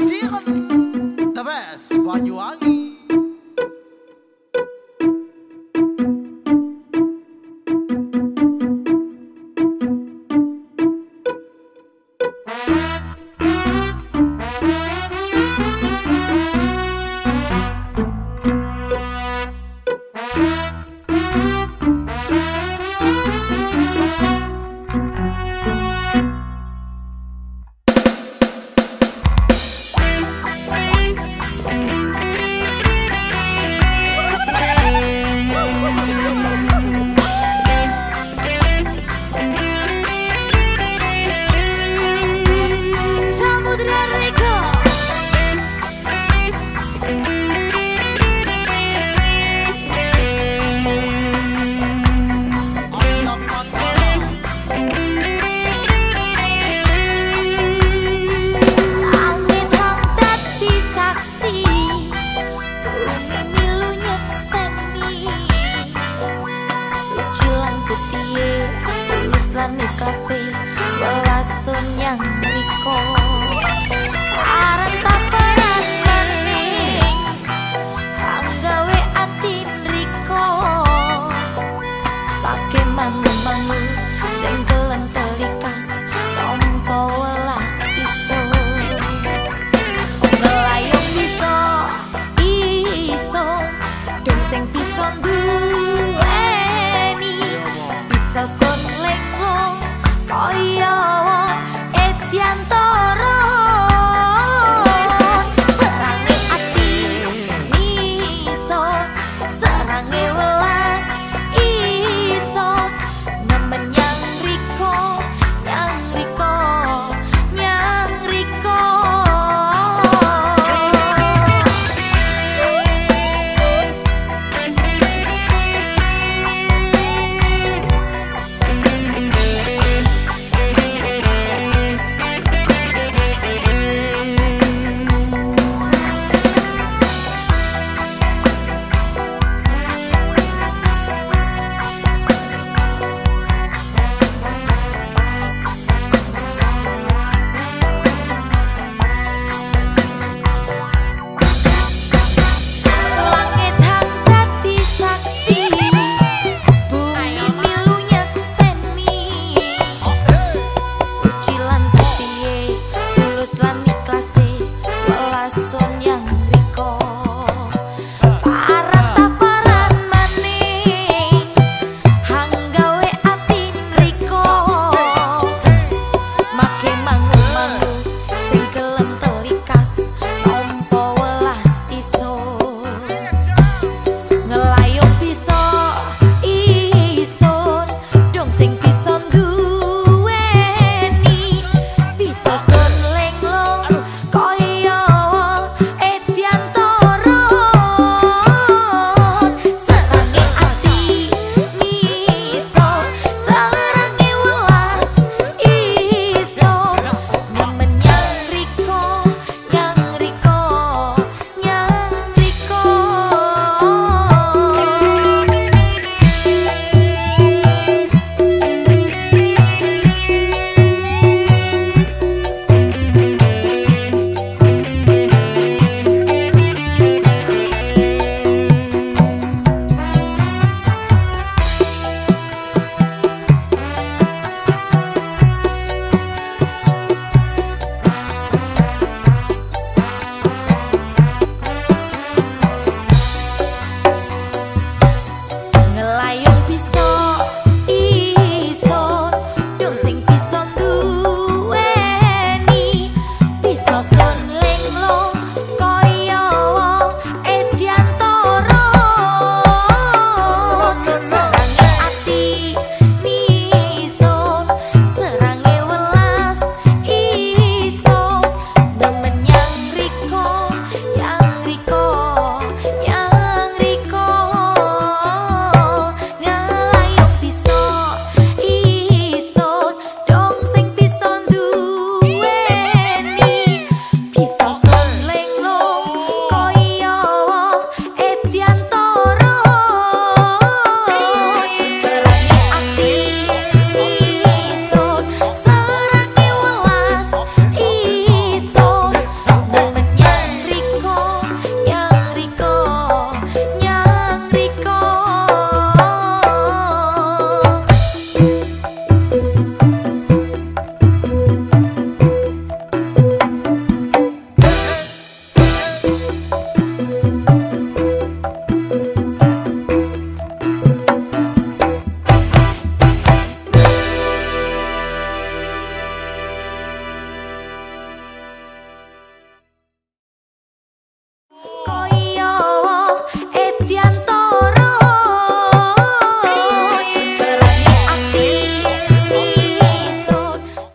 spazieren. Lan ikhlase welasun yang riko mediante love.